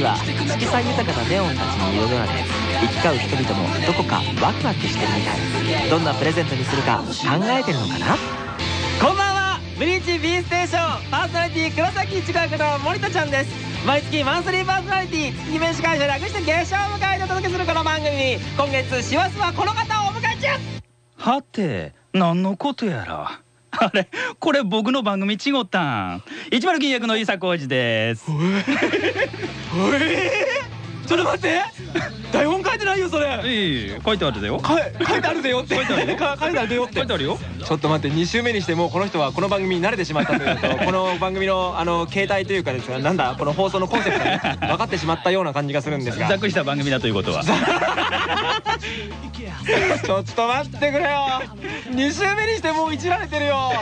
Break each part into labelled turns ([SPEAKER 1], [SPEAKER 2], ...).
[SPEAKER 1] 街は色彩豊かなネオンたちに彩られ行き交う人々もどこかワクワクしてるみたい。どんなプレゼントにするか考えてるのかな？こんばんはブリーチ B ステーションパーソナリティ黒崎一学の森田ちゃんです。毎月マンスリーパーソナリティ月面司会者略して月賞を迎えてお届けするこの番組に今月師走はこの方をお迎え中。
[SPEAKER 2] はて何のことやら。あれこれ僕の番組ちごたん。一丸金役の伊佐浩二です。
[SPEAKER 1] ちょっと待って。台本書いてないよそれ。
[SPEAKER 2] ええ書いてあるだよ。
[SPEAKER 1] 書いてあるぜよって。
[SPEAKER 2] 書いてあるよ。
[SPEAKER 1] か 書いてあるぜよって。
[SPEAKER 2] 書いてあるよ。
[SPEAKER 1] ちょっと待って2週目にしてもうこの人はこの番組に慣れてしまったというと。この番組のあの形態というかですねなんだこの放送のコンセプトが 分かってしまったような感じがするんですが。
[SPEAKER 2] ざっくりした番組だということは。
[SPEAKER 1] ちょっと待ってくれよ。2週目にしてもういじられてるよ。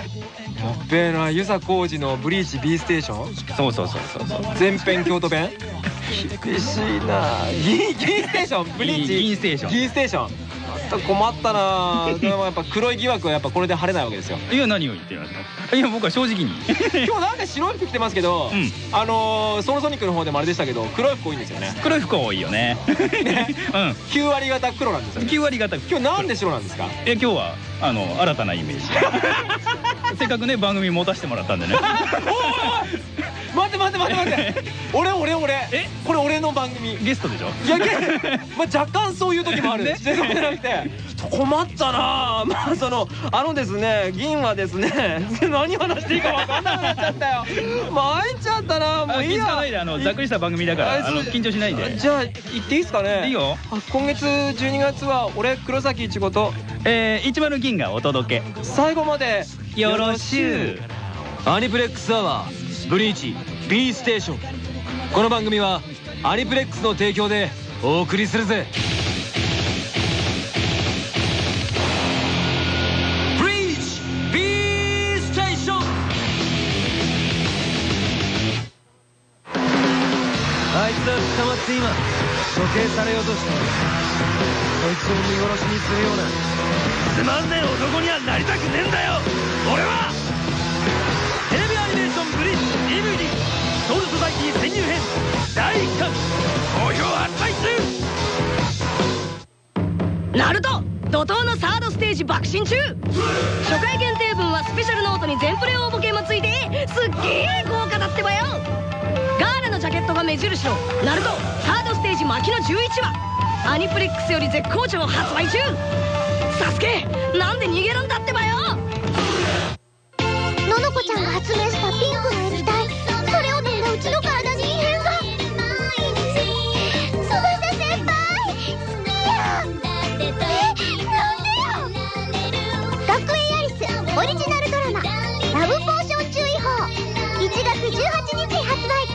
[SPEAKER 1] やっべえな遊佐浩二の「ブリーチ B ステーション」
[SPEAKER 2] そうそうそうそうそう。
[SPEAKER 1] 前編京都弁厳しいな。銀銀ステーションブリーチ。
[SPEAKER 2] 銀ステーション。
[SPEAKER 1] 銀ステーション。困ったな。でもやっぱ黒い疑惑はやっぱこれで晴れないわけですよ。
[SPEAKER 2] いや何を言ってるのいや僕は正直に。
[SPEAKER 1] 今日なんか白い服着てますけど、
[SPEAKER 2] うん。
[SPEAKER 1] あのーソロソニックの方でもあれでしたけど黒い服多いんですよね。
[SPEAKER 2] 黒い服多いよね。うん。
[SPEAKER 1] 9割方黒なんですよね。
[SPEAKER 2] 9割方
[SPEAKER 1] 今日なんで白なんですか？
[SPEAKER 2] え今日はあの新たなイメージ。せっかくね番組持たせてもらったんでね
[SPEAKER 1] 待って待って待って待って。俺俺俺。
[SPEAKER 2] え？
[SPEAKER 1] これ俺の番組。い
[SPEAKER 2] ゲストでしょ？
[SPEAKER 1] やけまあ若干そういう時もある。
[SPEAKER 2] ね。
[SPEAKER 1] 全然じゃなくて。困ったな。まあそのあのですね銀はですね 何話していいか分かんなくなっちゃったよ。参っちゃったな。もういいや。
[SPEAKER 2] ないであのざっくりした番組だからあの緊張しないで。
[SPEAKER 1] じゃあ言っていいですかね？
[SPEAKER 2] いいよ。
[SPEAKER 1] あ今月12月は俺黒崎いちごと。
[SPEAKER 2] えー、10銀がお届け。
[SPEAKER 1] 最後まで。
[SPEAKER 2] よろしゅう。
[SPEAKER 1] アニプレックスアワーブリーチ B ステーション。この番組はアニプレックスの提供でお送りするぜ。ブリーチ B ステーション。あいつは捕まって今処刑されようとしている。そいつを見殺しにするような。つまんねえ男にはなりたくねえんだよ俺は。入編第1巻好評発売中。
[SPEAKER 3] ナルト怒涛のサードステージ爆心中。初回限定分はスペシャルノートに全プレ応募券もついてすっげえ豪華だってばよ。ガーラのジャケットが目印の「ナルトサードステージ巻きの11話」アニプレックスより絶好調発売中。サスケなんで逃げるんだってばよ。
[SPEAKER 4] ののこちゃんが発明したピンクの液体オリジナルドラマ「ラブポーション注意報」1月18日発売。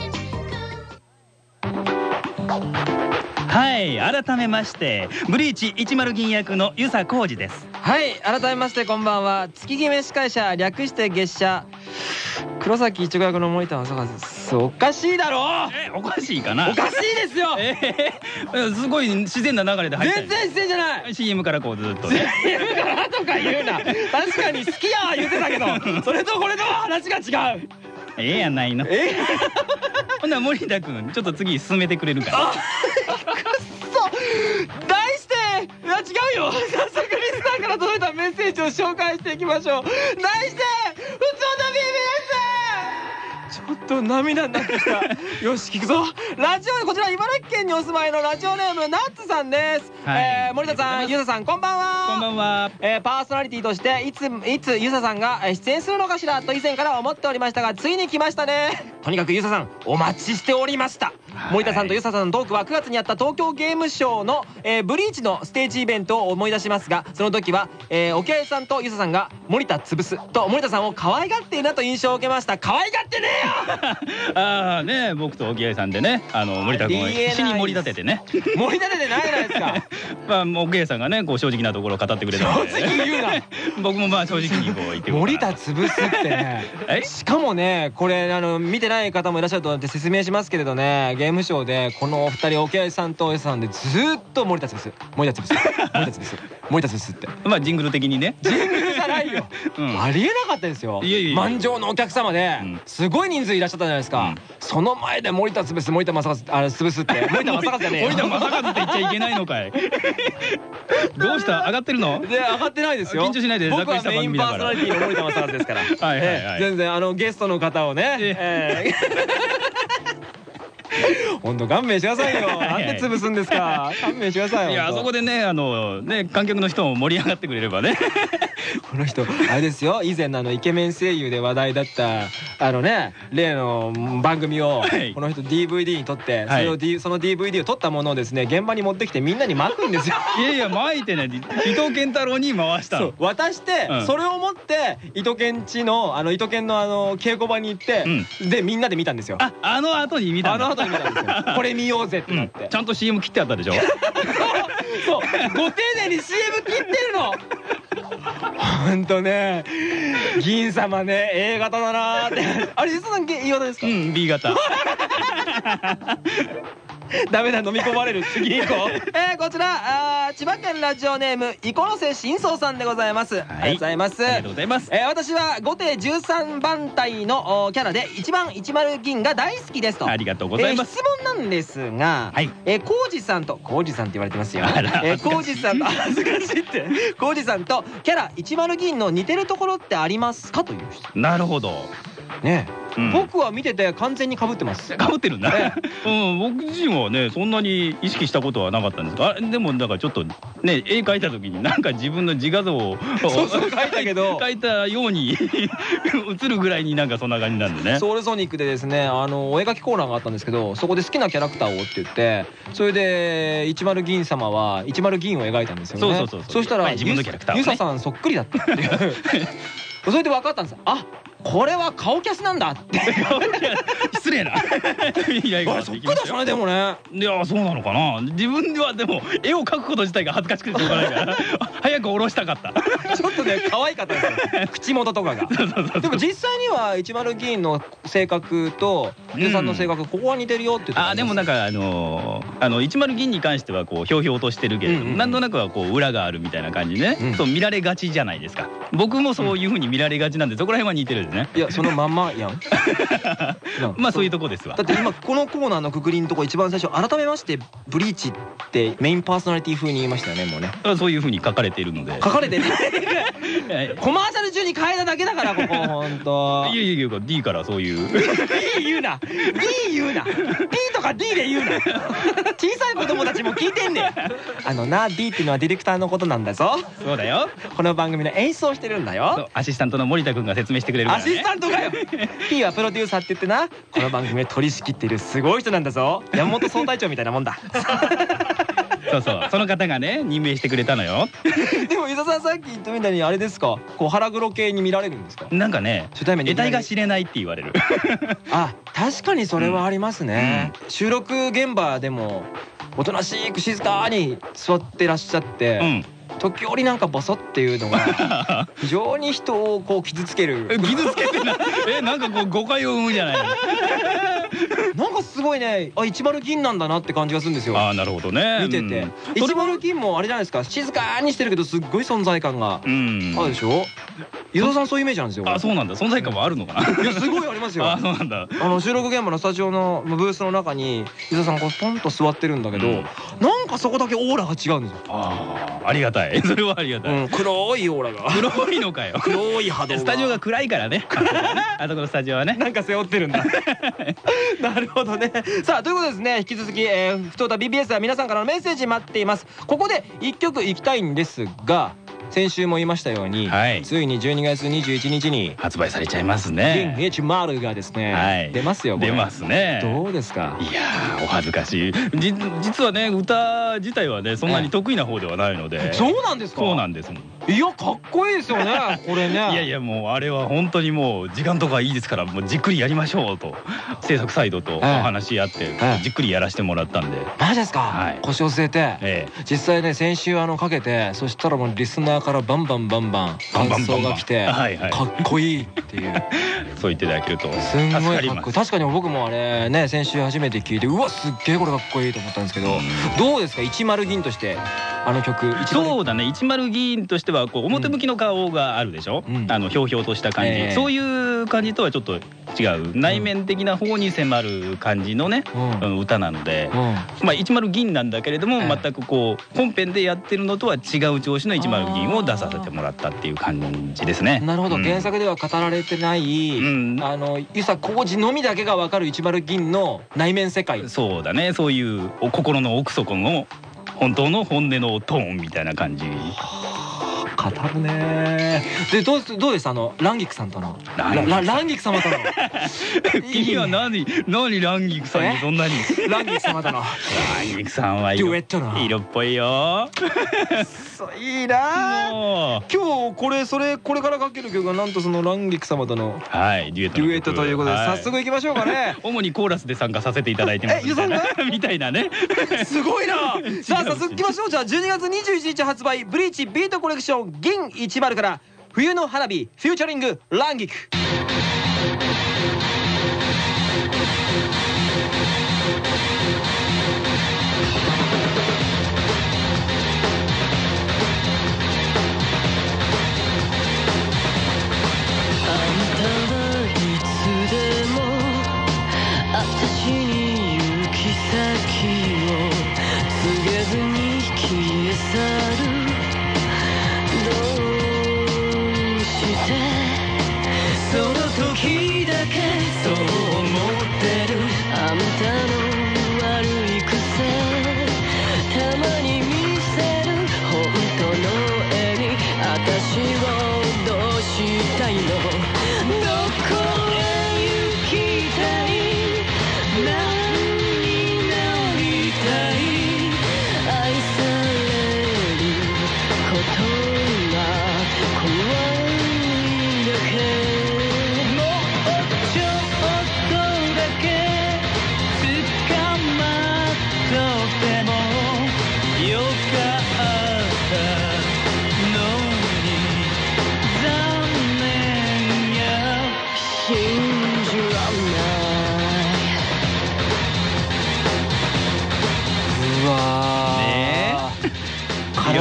[SPEAKER 2] はい改めましてブリーチ10銀役の遊佐浩二です。
[SPEAKER 1] はい改めましてこんばんは。月決め司会者略して月謝黒崎一護役の森田正和です。おかしいだろ！
[SPEAKER 2] えおかしいかな？
[SPEAKER 1] おかしいですよ！
[SPEAKER 2] えー、すごい自然な流れで入った
[SPEAKER 1] 全然自然じゃない
[SPEAKER 2] ！CM からこうずっと。ね
[SPEAKER 1] 言うからとか言うな。確かに好きやは言ってたけど。それとこれとは話が違う。
[SPEAKER 2] ええやないの。
[SPEAKER 1] え？
[SPEAKER 2] ほんなら森田君ちょっと次進めてくれるから。
[SPEAKER 1] そ！う題していや違うよ。早速リスナーから届いたメッセージを紹介していきましょう。題して「ふつおた BBS」ちょっと涙になってきた。よし聞くぞ。ラジオこちら茨城県にお住まいのラジオネームナッツさんです、
[SPEAKER 2] はい。
[SPEAKER 1] えー森田さんゆうささんこんばんは。
[SPEAKER 2] こんばんは。
[SPEAKER 1] えーパーソナリティとしていついつゆささんがえー出演するのかしらと以前から思っておりましたがついに来ましたね。とにかくゆささんお待ちしておりました。
[SPEAKER 2] はい
[SPEAKER 1] 森田さんとゆささんのトークは9月にあった東京ゲームショウの、えーブリーチのステージイベントを思い出しますがその時は、えー、沖合さんとゆささんが森田潰すと森田さんを可愛がっているなと印象を受けました。可愛がってねえよ！
[SPEAKER 2] ああね僕と沖合さんでね。あの森田君を必死に盛り立ててね。
[SPEAKER 1] 盛り立ててないじゃないですか。
[SPEAKER 2] まあもう沖合さんがねこう正直なところを語ってくれたので
[SPEAKER 1] 正直言うな。
[SPEAKER 2] 僕もまあ正直にこう言って
[SPEAKER 1] 森田潰すってね。
[SPEAKER 2] え？
[SPEAKER 1] しかもねこれあの見てない方もいらっしゃると思って説明しますけれどねゲームショーでこのお二人沖合さんと S さんでずーっと森田潰す。森田潰す森田潰す森田潰すって。
[SPEAKER 2] まあジングル的にね。
[SPEAKER 1] ジングルじゃないよ。
[SPEAKER 2] うん。
[SPEAKER 1] ありえなかったですよ。満場のお客様で
[SPEAKER 2] うん。
[SPEAKER 1] すごい人数いらっしゃったじゃないですか。
[SPEAKER 2] うん。
[SPEAKER 1] その前で森田潰す森田正和あれ潰すって。森田正和じゃねえよ。
[SPEAKER 2] 森田正和って言っちゃいけないのかい。どうした？上がってるの？
[SPEAKER 1] で上がってないですよ。
[SPEAKER 2] 緊張しないで
[SPEAKER 1] 僕はメインパーソナリティの森田正和ですから。全然あのゲストの方をねええ本当勘弁してくださいよ。なんで潰すんですか。勘弁してください
[SPEAKER 2] いやあそこでねあのね観客の人も盛り上がってくれればね。
[SPEAKER 1] この人あれですよ。以前のあのイケメン声優で話題だったあのね例の番組を
[SPEAKER 2] はい。
[SPEAKER 1] この人 DVD に撮ってそ
[SPEAKER 2] はい。
[SPEAKER 1] れを、D その DVD を撮ったものをですね現場に持ってきてみんなに巻くんですよ。
[SPEAKER 2] いやいや巻いてね伊藤健太郎に回したの。
[SPEAKER 1] そう。渡して、
[SPEAKER 2] うん。
[SPEAKER 1] それを持って伊藤健ちのあの伊藤健のあの稽古場に行って、でみんなで見たんですよ。
[SPEAKER 2] ああの後に見た
[SPEAKER 1] あの後たんですよ。これ見ようぜって
[SPEAKER 2] うん
[SPEAKER 1] なって。
[SPEAKER 2] ちゃんと CM 切ってあったでしょ。
[SPEAKER 1] そう。ご丁寧に CM 切ってるの。ほんとね。銀様ね A 型だなーって。あれ伊藤さん A 型ですか、
[SPEAKER 2] うん B 型
[SPEAKER 1] ダメだ飲み込まれる。次行こう。えー、こちらあー千葉県ラジオネームイコロセ新宗さんでございます、ありがとうございます。
[SPEAKER 2] ありがとうございます。
[SPEAKER 1] えー、私は後手13番隊のおキャラで一番10銀が大好きですと。
[SPEAKER 2] ありがとうございます。
[SPEAKER 1] えー質問なんですが、
[SPEAKER 2] はい。
[SPEAKER 1] えー、コウジさんとコウジさんって言われてますよえー、コウジさんと 恥ずかしいって。コウジさんとキャラ10銀の似てるところってありますか？という質問。
[SPEAKER 2] なるほど
[SPEAKER 1] ね、
[SPEAKER 2] うん。
[SPEAKER 1] 僕は見てて完全に被ってます。
[SPEAKER 2] かぶってるんだ、うん、僕自身はねそんなに意識したことはなかったんです。があでもだからちょっとね絵描いた時になんか自分の自画像を
[SPEAKER 1] そうそう描いたけど。
[SPEAKER 2] 描いたように映るぐらいになんかそんな感じなんでね。
[SPEAKER 1] ソウルソニックでですねあのお絵描きコーナーがあったんですけどそこで好きなキャラクターをって言ってそれで10銀様は10銀を描いたんですよね。
[SPEAKER 2] そうそうそうそう。
[SPEAKER 1] そしたら
[SPEAKER 2] まあ自分のキャラクターをね。
[SPEAKER 1] ゆささんそっくりだったっていう。それで分かったんです。あこれは顔キャスなんだって。
[SPEAKER 2] 失礼な。いやいや
[SPEAKER 1] そっくりでしたねでもね。
[SPEAKER 2] いやそうなのかな。自分ではでも絵を描くこと自体が恥ずかしくてしょうがないから。早く下ろしたかった。
[SPEAKER 1] ちょっとね可愛かったですよ。口元とかが。でも実際には10銀の性格とゆさんの性格ここは似てるよって
[SPEAKER 2] あでもなんかあのーあの10銀に関してはこうひょうひょうとしてるけれどなんとなくはこう裏があるみたいな感じでね、
[SPEAKER 1] うん。
[SPEAKER 2] そう見られがちじゃないですか。僕もそういうふうに見られがちなんでそこら辺は似てるね。
[SPEAKER 1] いやそのまんまや。ん
[SPEAKER 2] まあそう。いうとこですわ。
[SPEAKER 1] だって今このコーナーのくくりのとこ一番最初改めましてブリーチってメインパーソナリティ風に言いましたよねもうね。
[SPEAKER 2] あそういうふうに書かれているので。
[SPEAKER 1] 書かれてね。
[SPEAKER 2] は い
[SPEAKER 1] コマーシャル中に変えただけだからここほんと。
[SPEAKER 2] いやいやいや D からそういう。
[SPEAKER 1] B 言うな。B 言うな。B とか D で言うな。小さい子供たちも聞いてんねん。あのな D っていうのはディレクターのことなんだぞ。
[SPEAKER 2] そうだよ。
[SPEAKER 1] この番組の演出をしてるんだ
[SPEAKER 2] そ
[SPEAKER 1] よ
[SPEAKER 2] うアシスタントの森田君が説明してくれるか
[SPEAKER 1] ア
[SPEAKER 2] ら。ね
[SPEAKER 1] シスタントかよ。P はプロデューサーって言ってな。この番組を取り仕切っているすごい人なんだぞ。山本総隊長みたいなもんだ。
[SPEAKER 2] そうそう。その方がね任命してくれたのよ。
[SPEAKER 1] でも伊沢さんさっき言ったみたいにあれですか？こう腹黒系に見られるんですか？
[SPEAKER 2] なんかね
[SPEAKER 1] 初対面で
[SPEAKER 2] 得体が知れないって言われる。
[SPEAKER 1] あ確かにそれはありますね、収録現場でもおとなしく静かに座ってらっしゃって、
[SPEAKER 2] うん
[SPEAKER 1] 時折なんかボソっていうのが 非常に人をこう傷つける。
[SPEAKER 2] 傷つけてない。えなんかこう誤解を生むじゃない
[SPEAKER 1] なんかすごいねあ一丸銀なんだなって感じがするんですよ。
[SPEAKER 2] ああなるほどね。
[SPEAKER 1] 見てて。
[SPEAKER 2] うん。それ
[SPEAKER 1] 一丸銀もあれじゃないですか。静かにしてるけどすっごい存在感が
[SPEAKER 2] うん。
[SPEAKER 1] あるでしょ？伊沢さんそういうイメージなんですよ
[SPEAKER 2] あそうなんだ。存在感はあるのかな。い
[SPEAKER 1] やすごいありますよ。
[SPEAKER 2] あそうなんだ。
[SPEAKER 1] あの収録現場のスタジオのブースの中に伊沢さんこうポンと座ってるんだけど、
[SPEAKER 2] うん。
[SPEAKER 1] なんかそこだけオーラが違うんですよ、
[SPEAKER 2] ああありがたい それはありがたい、
[SPEAKER 1] うん、黒いオーラが。
[SPEAKER 2] 黒いのかよ。
[SPEAKER 1] 黒い波動が。
[SPEAKER 2] スタジオが暗いからね。あそこのスタジオはね。
[SPEAKER 1] なんか背負ってるんだ。なるほどね。さあということでですね。引き続き、えー、ふとた BBS は皆さんからのメッセージ待っています。ここで一曲いきたいんですが先週も言いましたように、
[SPEAKER 2] はい。
[SPEAKER 1] ついに12月21日に
[SPEAKER 2] 発売されちゃいます
[SPEAKER 1] 銀
[SPEAKER 2] ね
[SPEAKER 1] H0 がですね、
[SPEAKER 2] はい。
[SPEAKER 1] 出ますよ
[SPEAKER 2] 出ますね。
[SPEAKER 1] どうですか？
[SPEAKER 2] いやーお恥ずかしい。じ実はね歌自体はねそんなに得意な方ではないので。
[SPEAKER 1] そうなんですか？
[SPEAKER 2] そうなんです。
[SPEAKER 1] いやかっこいいですよねこれね。
[SPEAKER 2] いやいやもうあれは本当にもう時間とかいいですからもうじっくりやりましょうと。制作サイドとお話し合って
[SPEAKER 1] ええ。
[SPEAKER 2] じっくりやらせてもらったんで。
[SPEAKER 1] マジですか、
[SPEAKER 2] はい。
[SPEAKER 1] 腰を据えて、
[SPEAKER 2] え。
[SPEAKER 1] 実際ね先週あのかけてそしたらもうリスナーからバンバンバンバン感想が来てかっこいいっていう。
[SPEAKER 2] そう言っていただけると
[SPEAKER 1] す。んごい
[SPEAKER 2] 助か
[SPEAKER 1] っこいい。確かに僕もあれね先週初めて聞いてうわすっげえこれかっこいいと思ったんですけどどうですか？10銀としてあの曲1
[SPEAKER 2] そうだね。10議員としてはこう表向きの顔があるでしょ、
[SPEAKER 1] うん。
[SPEAKER 2] あのひょうひょうとした感じ、
[SPEAKER 1] ええ。
[SPEAKER 2] そういう感じとはちょっと違う。内面的な方に迫る感じのね、
[SPEAKER 1] うん。
[SPEAKER 2] 歌なので、
[SPEAKER 1] うん。
[SPEAKER 2] まあ10銀なんだけれども、
[SPEAKER 1] ええ。
[SPEAKER 2] 全くこう本編でやってるのとは違う調子の10銀を出させてもらったっていう感じですね。
[SPEAKER 1] なるほど、
[SPEAKER 2] うん。
[SPEAKER 1] 原作では語られてない、
[SPEAKER 2] うん。
[SPEAKER 1] あの遊佐浩二のみだけが分かる10銀の内面世界。
[SPEAKER 2] そうだね。そういうお心の奥底の本当の本音のトーンみたいな感じ
[SPEAKER 1] 語るね。でどうどうでしたあのランギクさんとの。
[SPEAKER 2] ランギク
[SPEAKER 1] ラランギク様との。
[SPEAKER 2] 君は何？何ランギクさんにそんなに？
[SPEAKER 1] ランギク様との。
[SPEAKER 2] ランギクさんは
[SPEAKER 1] デ
[SPEAKER 2] 色っぽいよ。
[SPEAKER 1] いいな。
[SPEAKER 2] も
[SPEAKER 1] 今日これそれこれからかける曲がなんとそのランギク様との
[SPEAKER 2] うはいデュエットの曲。
[SPEAKER 1] デュエットということで
[SPEAKER 2] は
[SPEAKER 1] 早速いきましょうかね。
[SPEAKER 2] 主にコーラスで参加させていただいてます
[SPEAKER 1] えゆさんが？
[SPEAKER 2] みたいなね。
[SPEAKER 1] すごいな。さあ早速いきましょう。じゃあ12月21日発売ブリーチビートコレクション銀10から冬の花火フューチャリングランギク。
[SPEAKER 3] いつでも私に行き先を告げずに消え去る。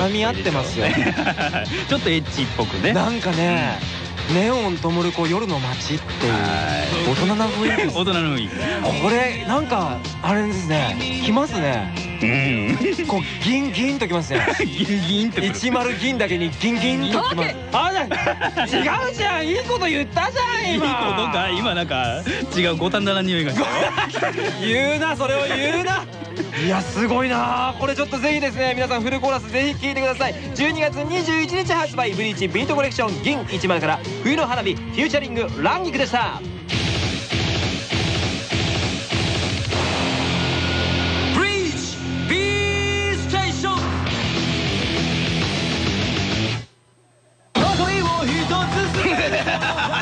[SPEAKER 1] 絡み合ってますよ。
[SPEAKER 2] ちょっとエッチっぽくね。
[SPEAKER 1] なんかねネオン灯るこう夜の街っていう大人な雰囲気
[SPEAKER 2] 大人の雰囲気。
[SPEAKER 1] これなんかあれですねきますね。
[SPEAKER 2] うん。
[SPEAKER 1] こうギンギンときますね。
[SPEAKER 2] ギンギンってくる。
[SPEAKER 1] 10銀だけにギンギンときます。あ違うじゃん。いいこと言ったじゃん
[SPEAKER 2] いい
[SPEAKER 1] 今
[SPEAKER 2] ことか？今なんか違う五反田な匂いが
[SPEAKER 1] 言うなそれを言うないやすごいなこれちょっとぜひですね皆さんフルコーラスぜひ聴いてください。12月21日発売ブリーチビートコレクション銀1番から冬の花火フューチャリングランギクでした。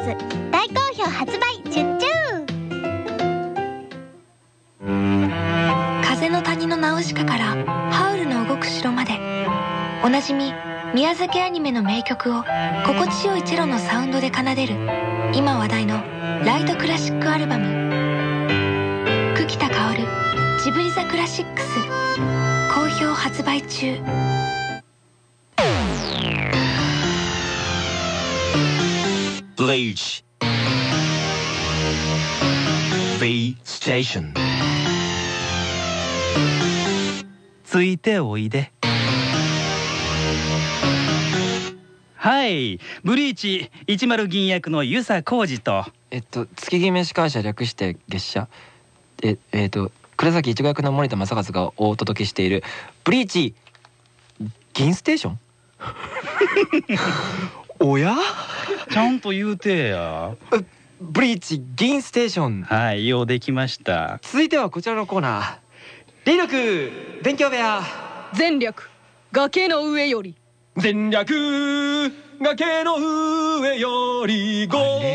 [SPEAKER 4] ーズ大好評発売チュッチュ
[SPEAKER 5] 風の谷のナウシカからハウルの動く城まで。おなじみ宮崎アニメの名曲を心地よいチェロのサウンドで奏でる今話題のライトクラシックアルバム。久喜田薫ジブリザクラシックス。好評発売中。
[SPEAKER 1] Bleach. B Station.
[SPEAKER 2] ついておいで。はい。ブリーチ10銀役の遊佐浩二と。
[SPEAKER 1] えっと月決め司会者略して月謝。ええっと倉崎一護役の森田正和がお届けしているブリーチ銀ステーション？おや？
[SPEAKER 2] ちゃんと言うてや。
[SPEAKER 1] ブリーチ銀ステーション。
[SPEAKER 2] はいようできました。
[SPEAKER 1] 続いてはこちらのコーナー。霊力勉強部屋。
[SPEAKER 3] 全略崖の上より。
[SPEAKER 1] 全略崖の上よりご機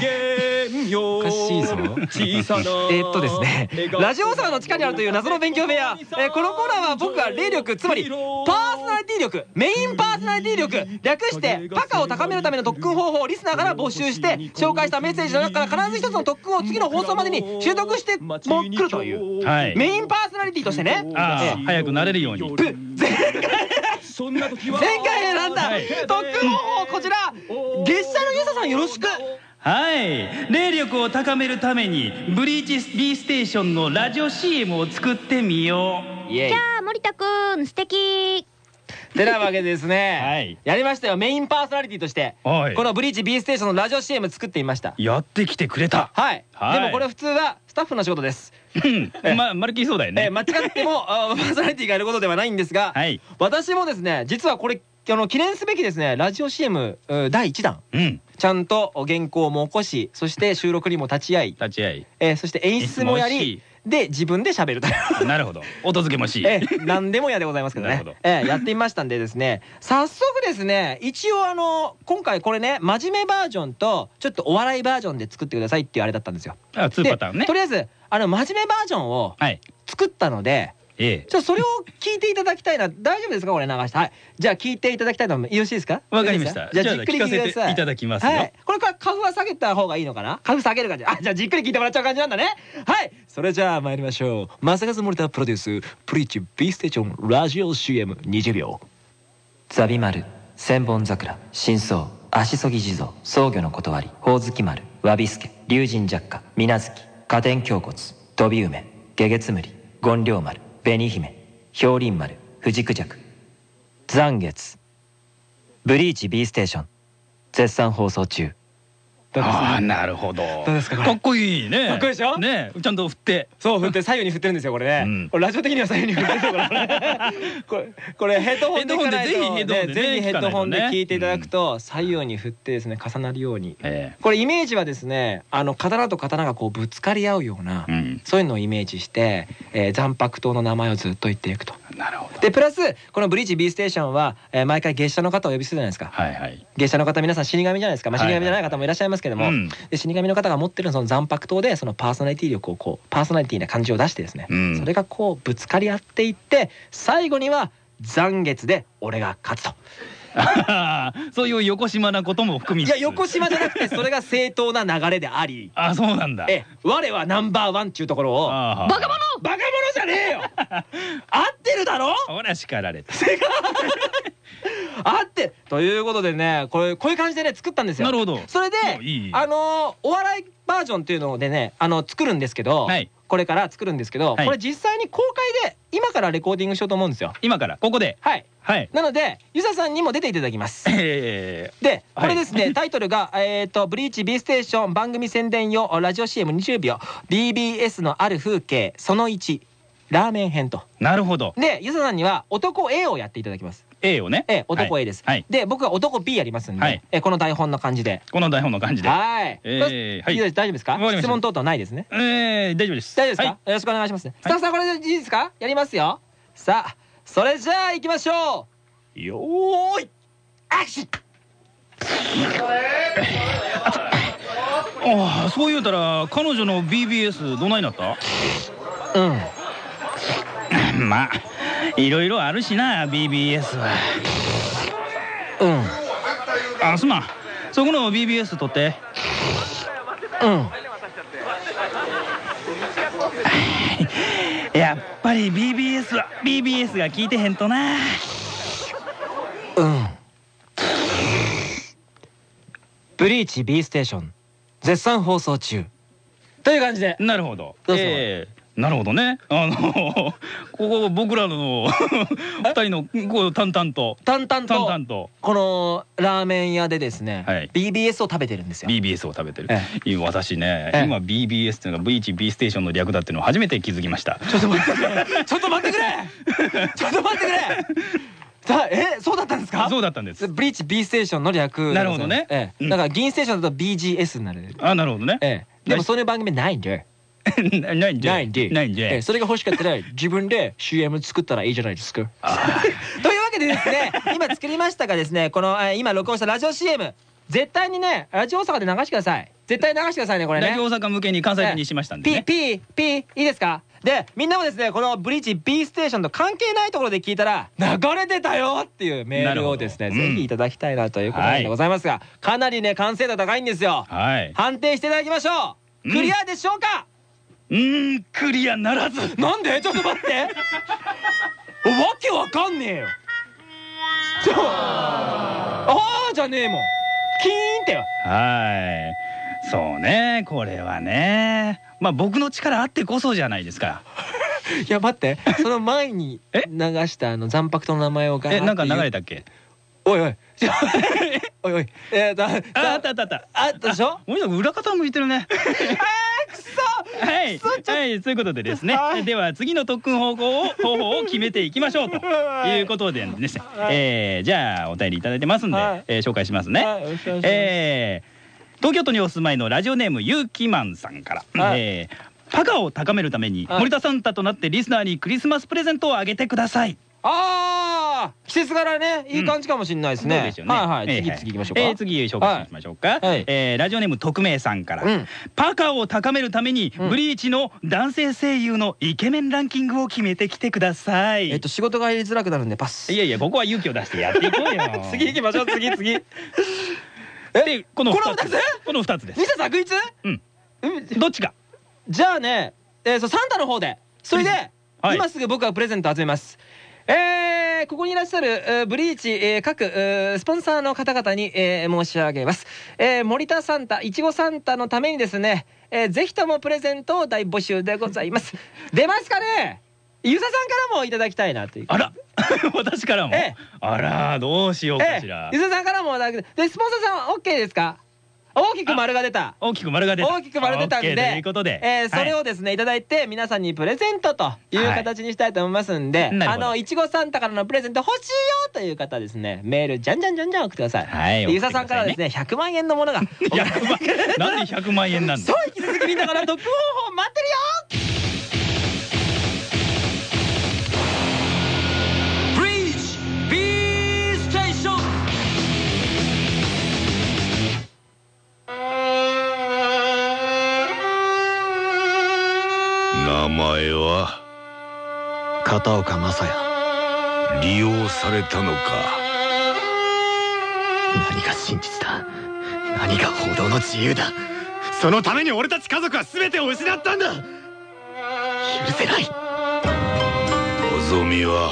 [SPEAKER 1] 嫌よおかしいぞ。小さなえーっとですねラジオ大阪の地下にあるという謎の勉強部屋、えーこのコーナーは僕が霊力つまりパーソナリティ力メインパーソナリティ力略してパカを高めるための特訓方法をリスナーから募集して紹介したメッセージの中から必ず一つの特訓を次の放送までに習得してもくるという
[SPEAKER 2] はい。
[SPEAKER 1] メインパーソナリティとしてね。
[SPEAKER 2] あ
[SPEAKER 1] え
[SPEAKER 2] あ早くなれるように。
[SPEAKER 1] 前回選んだ
[SPEAKER 2] はい。
[SPEAKER 1] 特訓方法こちら月謝のゆささんよろしく。
[SPEAKER 2] はい。霊力を高めるためにブリーチ B ステーションのラジオ CM を作ってみよう。
[SPEAKER 1] イエイ。
[SPEAKER 4] あ森田くん素敵
[SPEAKER 1] てなわけでですね、
[SPEAKER 2] はい。
[SPEAKER 1] やりましたよ。メインパーソナリティとして、
[SPEAKER 2] はい。
[SPEAKER 1] このブリーチ B ステーションのラジオ CM 作ってみました。
[SPEAKER 2] やってきてくれた。
[SPEAKER 1] はい、
[SPEAKER 2] はい。
[SPEAKER 1] でもこれ普通はスタッフの仕事です、
[SPEAKER 2] うん。ままるっきりそうだよね。
[SPEAKER 1] えー間違っても パーソナリティがやることではないんですが、
[SPEAKER 2] はい。
[SPEAKER 1] 私もですね実はこれあの記念すべきですねラジオ CM うん第1弾。
[SPEAKER 2] うん。
[SPEAKER 1] ちゃんと原稿も起こしそして収録にも立ち会い、
[SPEAKER 2] 立ち会い。
[SPEAKER 1] えーそして演出もやりで自分で喋る
[SPEAKER 2] なるほど音付けもし
[SPEAKER 1] ええ、何でもやでございますけどね
[SPEAKER 2] なるほど。
[SPEAKER 1] ええ、やってみましたんでですね。早速ですね、一応あの今回これね、真面目バージョンとちょっとお笑いバージョンで作ってくださいっていうあれだったんですよ。
[SPEAKER 2] あ2
[SPEAKER 1] で
[SPEAKER 2] パターンね
[SPEAKER 1] とりあえずあの真面目バージョンを
[SPEAKER 2] はい
[SPEAKER 1] 作ったので。
[SPEAKER 2] ええ。
[SPEAKER 1] ちょっとそれを聞いていただきたいな。大丈夫ですか？これ流して。はい。じゃあ聞いていただきたいと思いますよろしいですか？
[SPEAKER 2] わかりました。
[SPEAKER 1] じゃあじっくり聞いて。ください
[SPEAKER 2] いただきますよ。
[SPEAKER 1] はい。これからカフは下げた方がいいのかな？カフ下げる感じ。あじゃあじっくり聞いてもらっちゃう感じなんだね。はい。それじゃあ参りましょう。正和森田プロデュースプリッチ B ステーションラジオ CM20 秒
[SPEAKER 6] ザビマル千本桜真相足そぎ地蔵僧魚の断りほおずき丸わびすけ龍神雀花水無月加点胸骨飛び梅下月無理権良丸紅姫氷林丸藤クジャク残月ブリーチ B ステーション絶賛放送中。
[SPEAKER 2] ああなるほど。
[SPEAKER 1] どうですかこれ？
[SPEAKER 2] かっこいいね。
[SPEAKER 1] かっこいいでしょ？
[SPEAKER 2] ね。ちゃんと振って。
[SPEAKER 1] そう振って左右に振ってるんですよこれね、ラジオ的には左右に振ってるのかな これこれヘッドホンで聞かないと
[SPEAKER 2] ぜひヘッドホンでね
[SPEAKER 1] ねぜひヘッドホンで
[SPEAKER 2] 聞い
[SPEAKER 1] ていただくと左右に振ってですね重なるように。
[SPEAKER 2] え
[SPEAKER 1] これイメージはですねあの刀と刀がこうぶつかり合うような、そういうのをイメージして、えー、残白刀の名前をずっと言っていくと。
[SPEAKER 2] なるほど。
[SPEAKER 1] でプラスこのブリーチ B ステーションは、えー毎回月謝の方をお呼びするじゃないですか。
[SPEAKER 2] はいはい。
[SPEAKER 1] 月謝の方皆さん死神じゃないですか、まあ、死
[SPEAKER 2] はい
[SPEAKER 1] 神じゃない方もいらっしゃいますけども、
[SPEAKER 2] うん。
[SPEAKER 1] で死神の方が持ってるその残白刀でそのパーソナリティ力をこうパーソナリティな感じを出してですね、
[SPEAKER 2] うん。
[SPEAKER 1] それがこうぶつかり合っていって最後には残月で俺が勝つと
[SPEAKER 2] そういう横島なことも含みつつ。
[SPEAKER 1] いや横島じゃなくてそれが正当な流れであり。
[SPEAKER 2] あそうなんだ。
[SPEAKER 1] え我はナンバーワンっていうところを。バ
[SPEAKER 3] カ者
[SPEAKER 1] カ者じゃねえよ。合ってるだろ？
[SPEAKER 2] ほら叱られた
[SPEAKER 1] 合ってということでねこれこういう感じでね作ったんですよ。
[SPEAKER 2] なるほど。
[SPEAKER 1] それであのーお笑いバージョンっていうのでねあの作るんですけど、
[SPEAKER 2] はい。
[SPEAKER 1] これから作るんですけど、
[SPEAKER 2] はい。
[SPEAKER 1] これ実際に公開で今からレコーディングしようと思うんですよ。
[SPEAKER 2] 今からここで。
[SPEAKER 1] はい。
[SPEAKER 2] はい。
[SPEAKER 1] なのでゆささんにも出ていただきます。
[SPEAKER 2] え
[SPEAKER 1] で
[SPEAKER 2] はい。
[SPEAKER 1] これですね、タイトルが「えー、とブリーチ B ステーション番組宣伝用ラジオ CM20 秒 BBS のある風景その1ラーメン編」と。
[SPEAKER 2] ーなるほど。
[SPEAKER 1] でゆささんには男 A をやっていただきます
[SPEAKER 2] A をね。
[SPEAKER 1] え男 A です、
[SPEAKER 2] はい。
[SPEAKER 1] で僕は男 B やりますんで、
[SPEAKER 2] はい。
[SPEAKER 1] えこの台本の感じで。
[SPEAKER 2] この台本の感じで。
[SPEAKER 1] はい、
[SPEAKER 2] え
[SPEAKER 1] 大丈夫ですか？質問等々ないですね。
[SPEAKER 2] えー大丈夫です。
[SPEAKER 1] 大丈夫ですか、
[SPEAKER 2] はい。
[SPEAKER 1] よろしくお願いします、スタッフさんこれでいいですか？やりますよ。さあそれじゃあ行きましょう。よーい。アクション。
[SPEAKER 2] ああそう言うたら彼女の BBS どないなった？
[SPEAKER 1] うん。
[SPEAKER 2] まあいろいろあるしな BBS は。
[SPEAKER 1] うん。
[SPEAKER 2] あすまん。そこの BBS 取って。
[SPEAKER 1] うん。
[SPEAKER 2] やっぱり BBS は BBS が聞いてへんとな。
[SPEAKER 1] うん。ブリーチ B ステーション。絶賛放送中。という感じで。
[SPEAKER 2] なるほど。
[SPEAKER 1] どうぞ。
[SPEAKER 2] えーなるほどね。あの ここ僕らの 二人のこう淡々と。
[SPEAKER 1] 淡々
[SPEAKER 2] 淡
[SPEAKER 1] と
[SPEAKER 2] 々と。
[SPEAKER 1] このラーメン屋でですね、
[SPEAKER 2] はい。
[SPEAKER 1] BBS を食べてるんですよ。
[SPEAKER 2] BBS を食べてる。
[SPEAKER 1] え
[SPEAKER 2] 今私ね
[SPEAKER 1] ええ。
[SPEAKER 2] 今 BBS っていうのが V1B ステーションの略だっていうのを初めて気づきました。
[SPEAKER 1] ちょっと待ってくれ。ちょっと待ってくれ。ちょっと待ってくれ。さあえ？そうだったんですか？
[SPEAKER 2] そうだったんです。
[SPEAKER 1] ブリーチ B ステーションの略
[SPEAKER 2] なるほどね。
[SPEAKER 1] ええ。
[SPEAKER 2] うん。
[SPEAKER 1] だから銀ステーションだと BGS になる。
[SPEAKER 2] あなるほどね。
[SPEAKER 1] ええ。でもそういう番組ないんで
[SPEAKER 2] ないんで
[SPEAKER 1] ないんで。
[SPEAKER 2] ないんで
[SPEAKER 1] ええそれが欲しかったら自分で CM 作ったらいいじゃないですか。
[SPEAKER 2] あ
[SPEAKER 1] というわけでですね今作りましたがですねこのえー今録音したラジオ CM 絶対にねラジオ大阪で流してください。絶対流してくださいねこれね。
[SPEAKER 2] ラジオ大阪向けに関西弁にしましたんで
[SPEAKER 1] ピー
[SPEAKER 2] ね
[SPEAKER 1] ピーピーいいですか？でみんなもですねこのブリーチ B ステーションと関係ないところで聞いたら流れてたよっていうメールをですね
[SPEAKER 2] なるほど。
[SPEAKER 1] ぜひいただきたいなということでございますが、かなりね完成度高いんですよ。
[SPEAKER 2] はい。
[SPEAKER 1] 判定していただきましょう。
[SPEAKER 2] うん。
[SPEAKER 1] クリアでしょうか、
[SPEAKER 2] うーんクリアならず。
[SPEAKER 1] なんで？ちょっと待って。おわけわかんねえよ。ちょあーじゃねえもん。キーンってよ。
[SPEAKER 2] はい。そうね。これはね。まあ僕の力あってこそじゃないですか。
[SPEAKER 1] いや待って。その前に
[SPEAKER 2] え？
[SPEAKER 1] 流したあの残白の名前をガーッ
[SPEAKER 2] えなんか流れたっけ？
[SPEAKER 1] おいおい。おいおい。えーだ
[SPEAKER 2] ああったあったあった。
[SPEAKER 1] あったでしょ？
[SPEAKER 2] もう裏方向いてるね はい、はい、そういうことでですね。
[SPEAKER 1] はい。
[SPEAKER 2] では次の特訓方法を方法を決めていきましょうと いうことでですね、えーじゃあお便りいただいてますんで、
[SPEAKER 1] はい。
[SPEAKER 2] えー紹介しますね、
[SPEAKER 1] は
[SPEAKER 2] えー東京都にお住まいのラジオネームゆうきまんさんから、
[SPEAKER 1] はい。
[SPEAKER 2] えーパカを高めるために
[SPEAKER 1] はい
[SPEAKER 2] 森田サンタとなってリスナーにクリスマスプレゼントをあげてください。
[SPEAKER 1] あー季節柄ねいい感じかもしれないですね。はいはい
[SPEAKER 2] えー
[SPEAKER 1] 次次行きましょうか、
[SPEAKER 2] えー次紹介しましょうか。ラジオネーム匿名さんから、
[SPEAKER 1] うん。
[SPEAKER 2] パカを高めるために、
[SPEAKER 1] うん。
[SPEAKER 2] ブリーチの男性声優のイケメンランキングを決めてきてください。
[SPEAKER 1] えっと仕事がやりづらくなるんでパス。
[SPEAKER 2] いやいやここは勇気を出してやっていこうよ。
[SPEAKER 1] 次行きましょう次次。
[SPEAKER 2] でこの二つ。この二つ？です。
[SPEAKER 1] 二者択一
[SPEAKER 2] うん。
[SPEAKER 1] うん。
[SPEAKER 2] どっちか。
[SPEAKER 1] じゃあね、えー、そうサンタの方で。それで、
[SPEAKER 2] はい。
[SPEAKER 1] 今すぐ僕はプレゼント集めますえー、ここにいらっしゃる、えーブリーチ、えー各、えースポンサーの方々に、えー申し上げます、えー森田サンタいちごサンタのためにですね、えーぜひともプレゼントを大募集でございます。出ますかね？ゆささんからもいただきたいなという。
[SPEAKER 2] あら！私からも？
[SPEAKER 1] ええ。
[SPEAKER 2] あらどうしようかしら。
[SPEAKER 1] え。ーゆささんからもでスポンサーさんは OK ですか？大きく丸が出た。
[SPEAKER 2] 大きく丸が出た。
[SPEAKER 1] 大きく丸出たんで
[SPEAKER 2] ということで。
[SPEAKER 1] えーそれ
[SPEAKER 2] はい
[SPEAKER 1] をですね、い、ただいて皆さんにプレゼントという
[SPEAKER 2] はい
[SPEAKER 1] 形にしたいと思いますんで、
[SPEAKER 2] なるほど。
[SPEAKER 1] あのいちごサンタからのプレゼント欲しいよという方はですねメールじゃんじゃんじゃんじゃん送ってください。
[SPEAKER 2] はい
[SPEAKER 1] でゆささんからはですね100万円のものが
[SPEAKER 2] 100万なんで100万円なんだ？
[SPEAKER 1] そう引き続きみんなから特訓方法待ってるよ
[SPEAKER 7] 片岡雅也。
[SPEAKER 8] 利用されたのか。
[SPEAKER 7] 何が真実だ。何が報道の自由だ。そのために俺たち家族は全てを失ったんだ。許せない。
[SPEAKER 8] 望みは？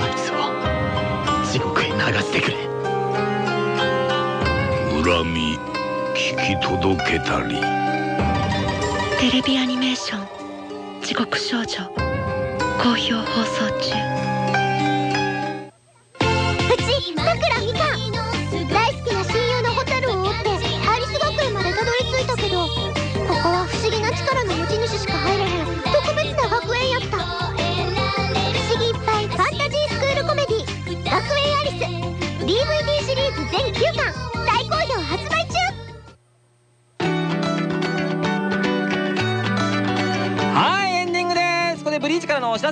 [SPEAKER 7] あいつを。地獄へ流してくれ。
[SPEAKER 8] 恨み聞き届けたり。
[SPEAKER 5] テレビアニメーション「地獄少女」好評放送中。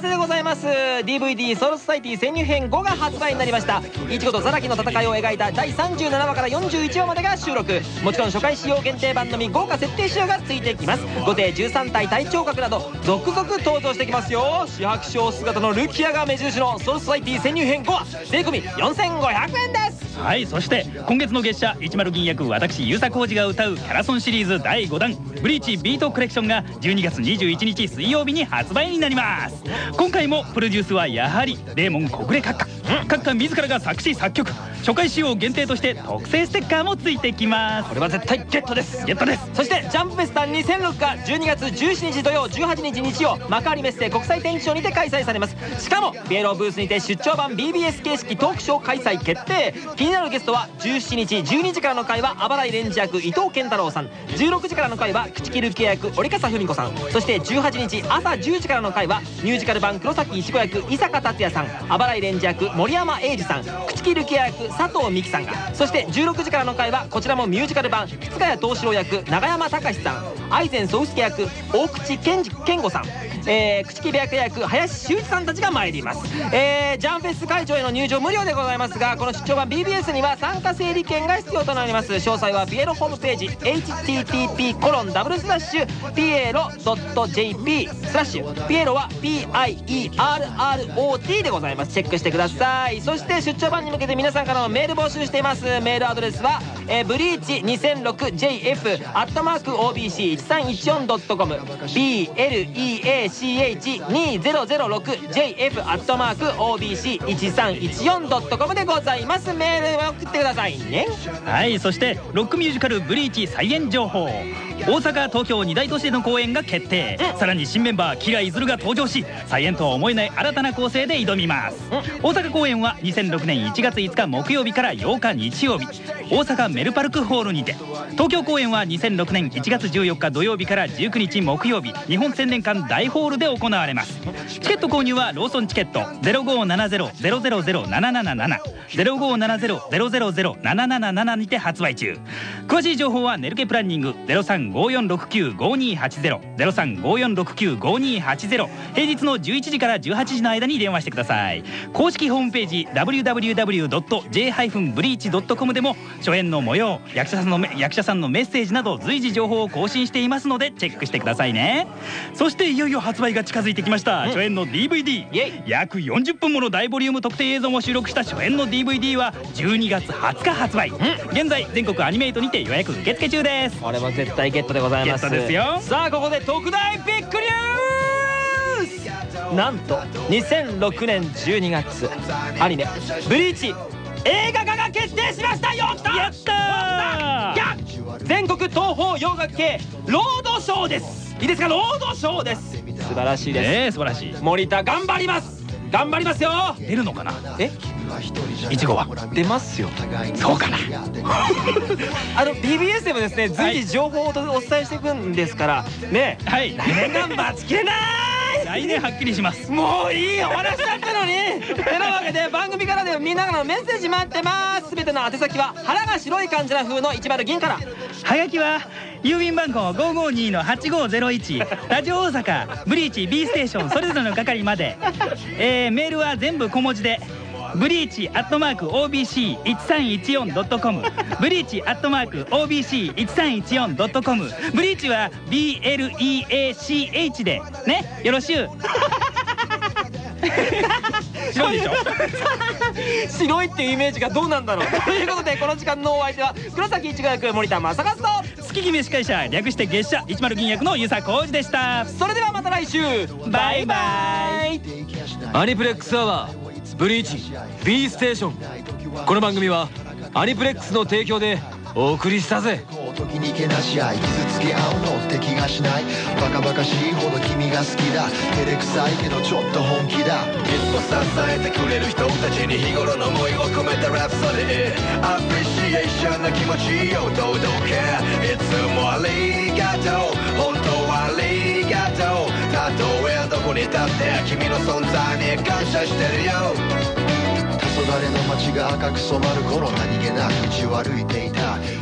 [SPEAKER 4] で
[SPEAKER 1] ございます。DVD ソウルソサイティ潜入編5が発売になりました。イチゴとザラキの戦いを描いた第37話から41話までが収録。もちろん初回使用限定版のみ豪華設定仕様がついてきます。後手13体体長角など続々登場してきますよ。四白章姿のルキアが目印のソウルソサイティ潜入編5は税込4500円です。
[SPEAKER 2] はいそして今月の月謝10銀役私遊佐浩二が歌うキャラソンシリーズ第5弾ブリーチビートコレクションが12月21日水曜日に発売になります。今回もプロデュースはやはりレーモン小暮閣下。閣下自らが作詞作曲。初回使用限定として特製ステッカーもついてきます。
[SPEAKER 1] これは絶対ゲットです。
[SPEAKER 2] ゲットです。
[SPEAKER 1] そしてジャンプフェスタ2006が12月17日土曜18日日曜幕張メッセ国際展示場にて開催されます。しかもピエロブースにて出張版 BBS 形式トークショー開催決定。気になるゲストは17日12時からの回はあばらいレンジ役伊藤健太郎さん。16時からの回は口切る系役折笠文子さん。そして18日朝10時からの回はミュージカル版黒崎一子役伊坂達也さん。あばらいレンジ役森山英二さん口切る系役佐藤美希さんが。そして16時からの回はこちらもミュージカル版塚谷藤四郎役永山隆さん。愛禅宗介役大口健健吾さん。えー、口木部役役林修一さんたちが参ります、えー、ジャンフェス会場への入場無料でございますがこの出張版 BBS には参加整理券が必要となります。詳細はピエロホームページ http コロンダブルスラッシュピエロ .jp スラッシュ。ピエロは PIERROT でございます。チェックしてください。そして出張版に向けて皆さんからのメール募集しています。メールアドレスは、えー、ブリーチ 2006JF アットマーク OBC1314.com BLEACH2006JF アットマーク OBC1314.com でございます。メールを送ってくださいね。
[SPEAKER 2] はいそしてロックミュージカル「ブリーチ」再演情報。大阪東京2大都市での公演が決定。さらに新メンバーキライズルが登場し再演とは思えない新たな構成で挑みます。大阪公演は2006年1月5日木曜日から8日日曜日。大阪メルパルクホールにて。東京公演は2006年1月14日土曜日から19日木曜日。日本宣伝館大ホールで行われます。チケット購入はローソンチケット。0570-000-777 0570-000-777にて発売中。詳しい情報はネルケプランニング0354695280 0354695280平日の11時から18時の間に電話してください。公式ホームページ www.j-breach.com でも初演の模様役者さんの役者さんのメッセージなど随時情報を更新していますのでチェックしてくださいね。そしていよいよ発売が近づいてきました。初演の DVD 約40分もの大ボリューム特定映像も収録した初演の DVD は12月20日発売。現在全国アニメイトにて予約受付中です。
[SPEAKER 1] これは絶対ゲットでございますさあここで特大ビッグニュース。なんと2006年12月アニメ「ブリーチ」映画化が決定しました。よっ
[SPEAKER 2] やった
[SPEAKER 1] ー！全国東宝洋楽系ロードショーです。いいですか？ロードショーです。素晴らしいです、
[SPEAKER 2] ええ素晴らしい。
[SPEAKER 1] 森田頑張ります。頑張りますよ。
[SPEAKER 2] 出るのかな？
[SPEAKER 1] え？
[SPEAKER 2] いちごは
[SPEAKER 1] 出ますよ。
[SPEAKER 2] そうかな。
[SPEAKER 1] あの BBS でもですね随時情報をお伝えしていくんですからね
[SPEAKER 2] はい。
[SPEAKER 1] 来年が待ちきれない。
[SPEAKER 2] 来年はっきりします。
[SPEAKER 1] もういいお話だったのに。てなわけで番組からでみんなからのメッセージ待ってます。全ての宛先は腹が白い感じな風の一丸銀から。
[SPEAKER 2] はがきは郵便番号552-8501ラジオ大阪ブリーチ B ステーションそれぞれの係まで、えー、メールは全部小文字でブリーチアットマーク OBC1314.com ブリーチアットマーク OBC1314.com ブリーチは BLEACH で。ね？よろしゅう。白いでしょ？
[SPEAKER 1] 白いっていうイメージがどうなんだろう。ということでこの時間のお相手は黒崎一護役森田正和と。
[SPEAKER 2] 月決め司会者略して月謝10銀役の遊佐浩二でした。
[SPEAKER 1] それではまた来週。バイバイ。アニプレックスアワーブリーチ B ステーション。この番組はアニプレックスの提供でお送りしたぜ。
[SPEAKER 9] 時にけなし合い傷つけ合うのって気がしない。バカバカしいほど君が好きだ。照れくさいけどちょっと本気だ。
[SPEAKER 8] いつも支えてくれる人たちに日頃の思いを込めたラプソディアプリシエーションな気持ちを届けいつもありがとう。本当はありがとうたとえどこに立って君の存在に感謝してるよ。
[SPEAKER 9] 黄昏の街が赤く染まる頃何気なく道を歩いていた。